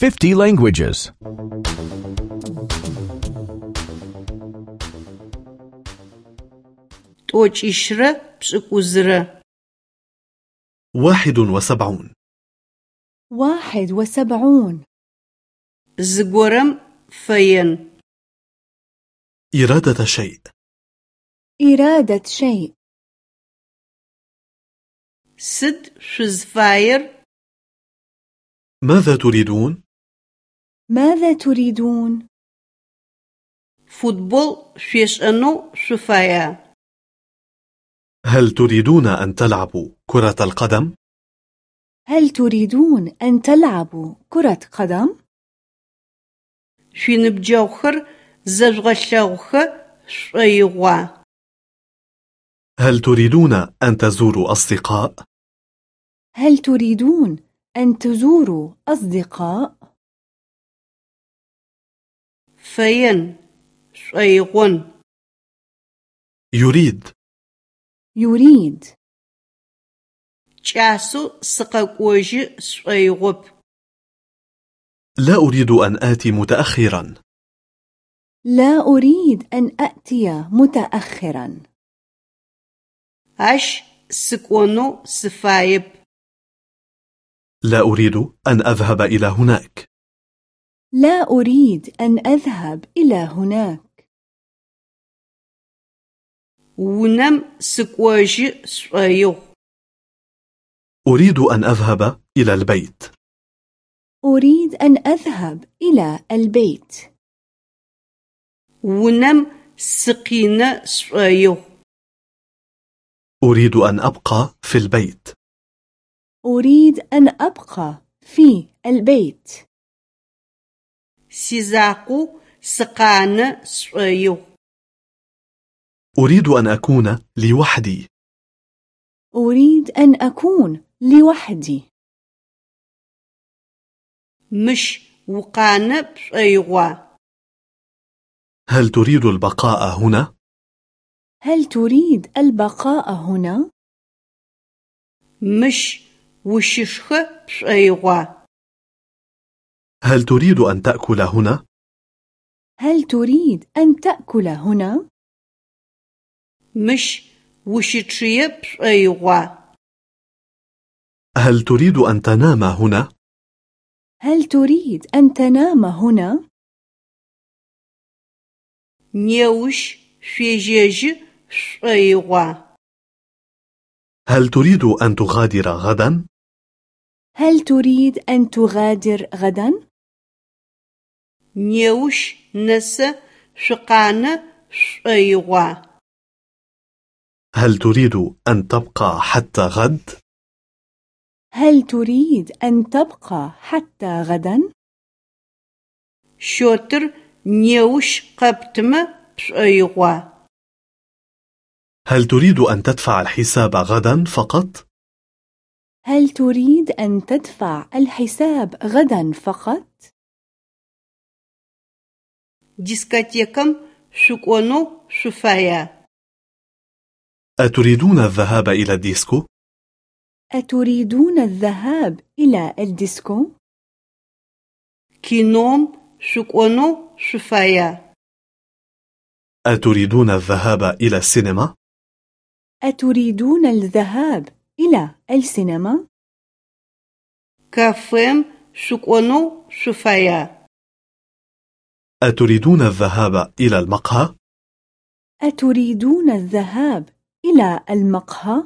50 languages. 'T'oç'işre pş'ık'uzre. واحد وسبعون واحد وسبعون Zıgorem feên. إرادة شيء إرادة شيء Sıd şüzfayr ماذا تريدون؟ ماذا تريدون؟ futbol şeş'enu şüfaya. هل تريدون أن تلعبوا كرة القدم؟ هل تريدون أن تلعبوا كرة قدم؟ Şüinıbceğuxer zezğelheğuxe ş'oiğua. هل تريدون أن تزوروا أصدقاء؟ هل تريدون أن تزوروا أصدقاء؟ Feên ş'oiğun. يريد يريد Ç'asu sıkhek'ojı ş'oiğop. لا أريد أن آتي متأخرا لا أريد أن أأتي متأخرا Aş sık'onu sıfayıp. لا أريد أن أذهب إلى هناك لا أريد أن أذهب إلى هناك. Vunem sık'ojı ş'oiğu. أريد أن أذهب إلى البيت. أريد أن أذهب إلى البيت. Vunem sıkhine ş'oiğu. أريد أن أبقى في البيت. أريد أن أبقى في البيت. سيزاقو سقان سويو أريد أن أكون لوحدي. أريد أن أكون لوحدي. مش وقان بشويغوا هل تريد البقاء هنا؟ هل تريد البقاء هنا؟ مش وششخ بشويغوا هل تريد أن تأكل هنا؟ هل تريد أن تأكل هنا؟ مش وشتشيب أيوة هل تريد أن تنام هنا؟ هل تريد أن تنام هنا؟ نيوش شيجيج أيوة هل تريد أن تغادر غدا؟ هل تريد أن تغادر غدا؟ Неущ нэсэ шъукъанэ шӏоигъуа? هل تريد أن تبقى حتى غد؟ هل تريد أن تبقى حتى غدا؟ Щотыр неущ къэптымэ пшӏоигъуа? هل تريد أن تدفع الحساب غدا فقط؟ هل تريد أن تدفع الحساب غدا فقط؟ Дискотекам шъукӏонэу шъуфая? أتريدون الذهاب إلى الديسكو؟ أتريدون الذهاب إلى الديسكو؟ Кином шъукӏонэу шъуфая? أتريدون الذهاب إلى السينما؟ أتريدون الذهاب إلى السينما؟ Кафем шъукӏонэу шъуфая? أتريدون الذهاب إلى المقهى؟ أتريدون الذهاب إلى المقهى؟